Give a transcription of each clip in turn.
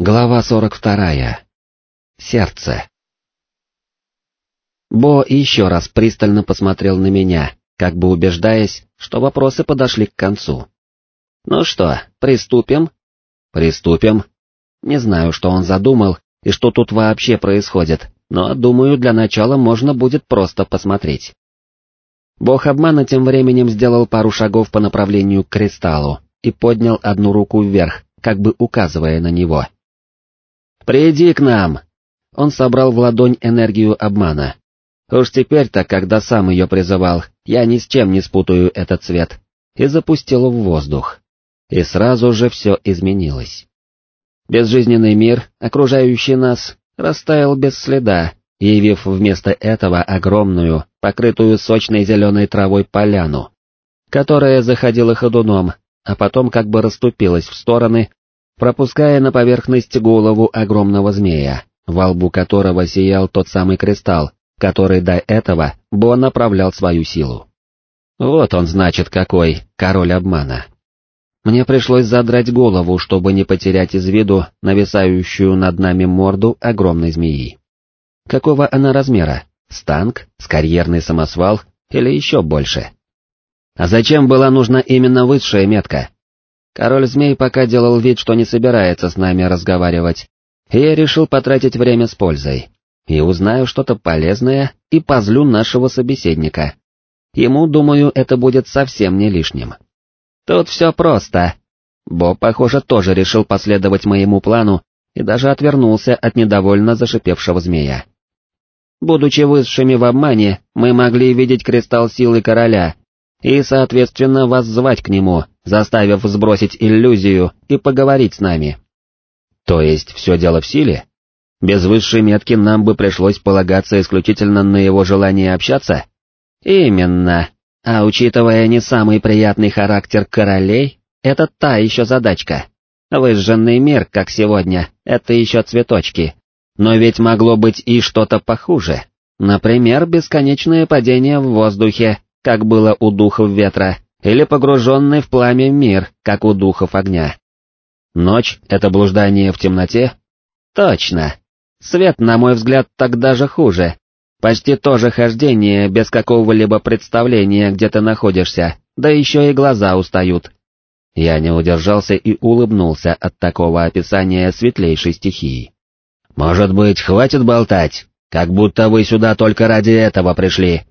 Глава 42. Сердце. Бо еще раз пристально посмотрел на меня, как бы убеждаясь, что вопросы подошли к концу. «Ну что, приступим?» «Приступим». Не знаю, что он задумал и что тут вообще происходит, но, думаю, для начала можно будет просто посмотреть. Бог обмана тем временем сделал пару шагов по направлению к кристаллу и поднял одну руку вверх, как бы указывая на него. «Приди к нам!» Он собрал в ладонь энергию обмана. Уж теперь-то, когда сам ее призывал, я ни с чем не спутаю этот цвет, и запустил в воздух. И сразу же все изменилось. Безжизненный мир, окружающий нас, растаял без следа, явив вместо этого огромную, покрытую сочной зеленой травой поляну, которая заходила ходуном, а потом как бы расступилась в стороны, пропуская на поверхность голову огромного змея, во лбу которого сиял тот самый кристалл, который до этого Бо направлял свою силу. Вот он, значит, какой, король обмана. Мне пришлось задрать голову, чтобы не потерять из виду нависающую над нами морду огромной змеи. Какого она размера? Станк, скарьерный самосвал или еще больше? А зачем была нужна именно высшая метка? Король-змей пока делал вид, что не собирается с нами разговаривать, и я решил потратить время с пользой. И узнаю что-то полезное и позлю нашего собеседника. Ему, думаю, это будет совсем не лишним. Тут все просто. Боб, похоже, тоже решил последовать моему плану и даже отвернулся от недовольно зашипевшего змея. Будучи высшими в обмане, мы могли видеть кристалл силы короля и, соответственно, вас звать к нему, заставив сбросить иллюзию и поговорить с нами. То есть все дело в силе? Без высшей метки нам бы пришлось полагаться исключительно на его желание общаться? Именно. А учитывая не самый приятный характер королей, это та еще задачка. Выжженный мир, как сегодня, это еще цветочки. Но ведь могло быть и что-то похуже. Например, бесконечное падение в воздухе, как было у духов ветра, или погруженный в пламя мир, как у духов огня. Ночь — это блуждание в темноте? Точно. Свет, на мой взгляд, так даже хуже. Почти то же хождение, без какого-либо представления, где ты находишься, да еще и глаза устают. Я не удержался и улыбнулся от такого описания светлейшей стихии. «Может быть, хватит болтать? Как будто вы сюда только ради этого пришли»,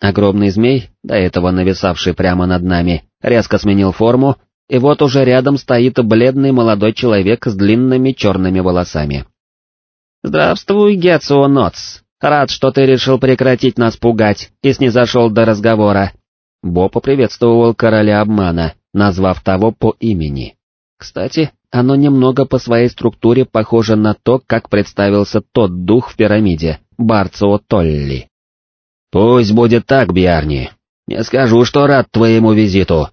Огромный змей, до этого нависавший прямо над нами, резко сменил форму, и вот уже рядом стоит бледный молодой человек с длинными черными волосами. «Здравствуй, Гецио Ноц. Рад, что ты решил прекратить нас пугать и снизошел до разговора». Бо поприветствовал короля обмана, назвав того по имени. Кстати, оно немного по своей структуре похоже на то, как представился тот дух в пирамиде, Барцио Толли. «Пусть будет так, Бьярни. Не скажу, что рад твоему визиту».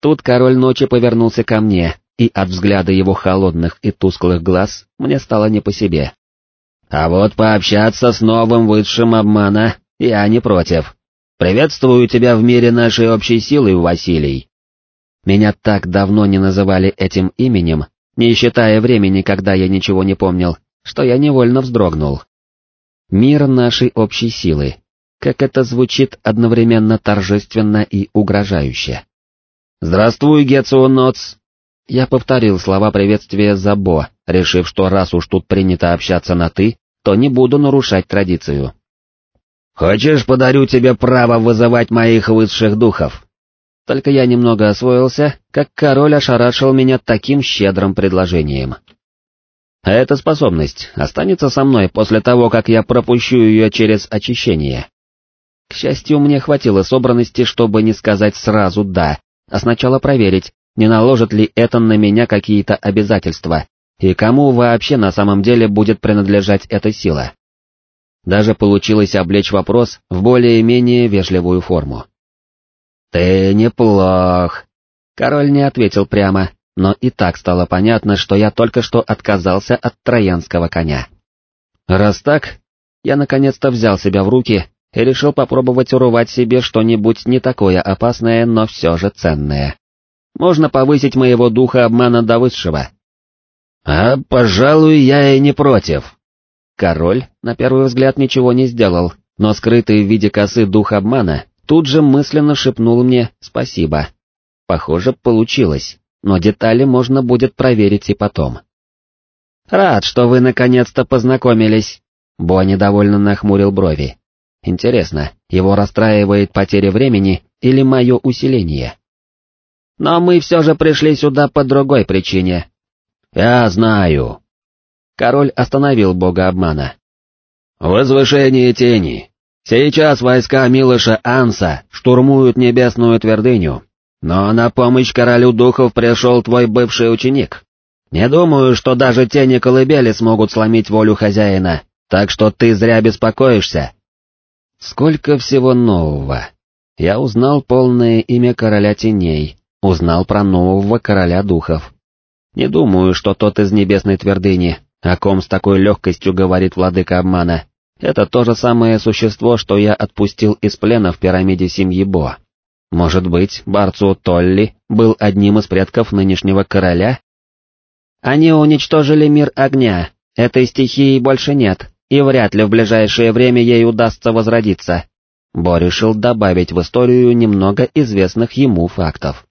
Тут король ночи повернулся ко мне, и от взгляда его холодных и тусклых глаз мне стало не по себе. «А вот пообщаться с новым высшим обмана я не против. Приветствую тебя в мире нашей общей силы, Василий». Меня так давно не называли этим именем, не считая времени, когда я ничего не помнил, что я невольно вздрогнул. Мир нашей общей силы, как это звучит одновременно торжественно и угрожающе. «Здравствуй, Гецио Ноц!» Я повторил слова приветствия Забо, решив, что раз уж тут принято общаться на «ты», то не буду нарушать традицию. «Хочешь, подарю тебе право вызывать моих высших духов?» Только я немного освоился, как король ошарашил меня таким щедрым предложением. Эта способность останется со мной после того, как я пропущу ее через очищение. К счастью, мне хватило собранности, чтобы не сказать сразу «да», а сначала проверить, не наложит ли это на меня какие-то обязательства, и кому вообще на самом деле будет принадлежать эта сила. Даже получилось облечь вопрос в более-менее вежливую форму. «Ты неплох», — король не ответил прямо, но и так стало понятно, что я только что отказался от троянского коня. Раз так, я наконец-то взял себя в руки и решил попробовать урвать себе что-нибудь не такое опасное, но все же ценное. Можно повысить моего духа обмана до высшего. «А, пожалуй, я и не против». Король, на первый взгляд, ничего не сделал, но скрытый в виде косы дух обмана тут же мысленно шепнул мне «спасибо». Похоже, получилось, но детали можно будет проверить и потом. «Рад, что вы наконец-то познакомились», — Бо недовольно нахмурил брови. «Интересно, его расстраивает потеря времени или мое усиление?» «Но мы все же пришли сюда по другой причине». «Я знаю». Король остановил бога обмана. «Возвышение тени. Сейчас войска Милыша Анса штурмуют небесную твердыню, но на помощь королю духов пришел твой бывший ученик. Не думаю, что даже тени колыбели смогут сломить волю хозяина, так что ты зря беспокоишься. Сколько всего нового. Я узнал полное имя короля теней, узнал про нового короля духов. Не думаю, что тот из небесной твердыни, о ком с такой легкостью говорит владыка обмана, это то же самое существо, что я отпустил из плена в пирамиде семьи Бо. Может быть, Барцу Толли был одним из предков нынешнего короля? Они уничтожили мир огня, этой стихии больше нет, и вряд ли в ближайшее время ей удастся возродиться. Бо решил добавить в историю немного известных ему фактов.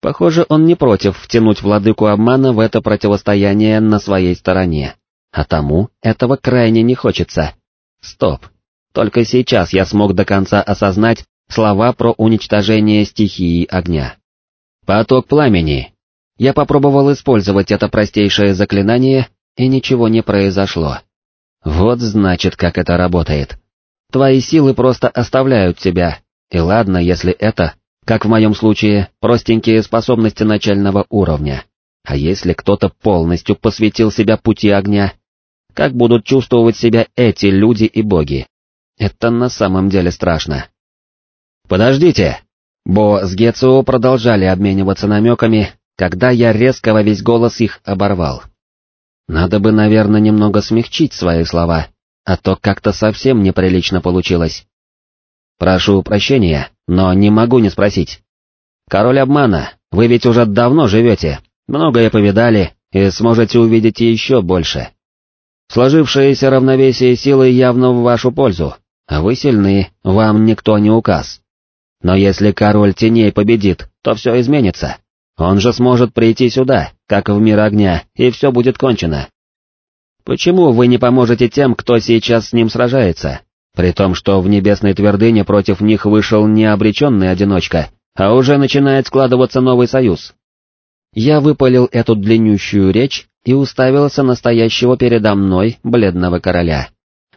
Похоже, он не против втянуть владыку обмана в это противостояние на своей стороне. А тому этого крайне не хочется. Стоп. Только сейчас я смог до конца осознать слова про уничтожение стихии огня. Поток пламени, я попробовал использовать это простейшее заклинание, и ничего не произошло. Вот значит, как это работает. Твои силы просто оставляют тебя, и ладно, если это, как в моем случае, простенькие способности начального уровня. А если кто-то полностью посвятил себя пути огня, как будут чувствовать себя эти люди и боги? Это на самом деле страшно. «Подождите!» Бо с Гецио продолжали обмениваться намеками, когда я резко во весь голос их оборвал. Надо бы, наверное, немного смягчить свои слова, а то как-то совсем неприлично получилось. Прошу прощения, но не могу не спросить. Король обмана, вы ведь уже давно живете, многое повидали и сможете увидеть еще больше. Сложившееся равновесие силы явно в вашу пользу, а вы сильны, вам никто не указ. Но если король теней победит, то все изменится. Он же сможет прийти сюда, как в мир огня, и все будет кончено. Почему вы не поможете тем, кто сейчас с ним сражается, при том, что в небесной твердыне против них вышел не обреченный одиночка, а уже начинает складываться новый союз? Я выпалил эту длиннющую речь и уставился настоящего передо мной бледного короля.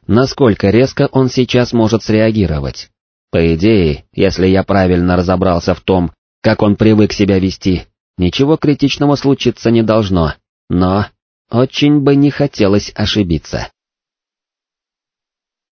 Насколько резко он сейчас может среагировать? По идее, если я правильно разобрался в том, как он привык себя вести, Ничего критичного случиться не должно, но очень бы не хотелось ошибиться.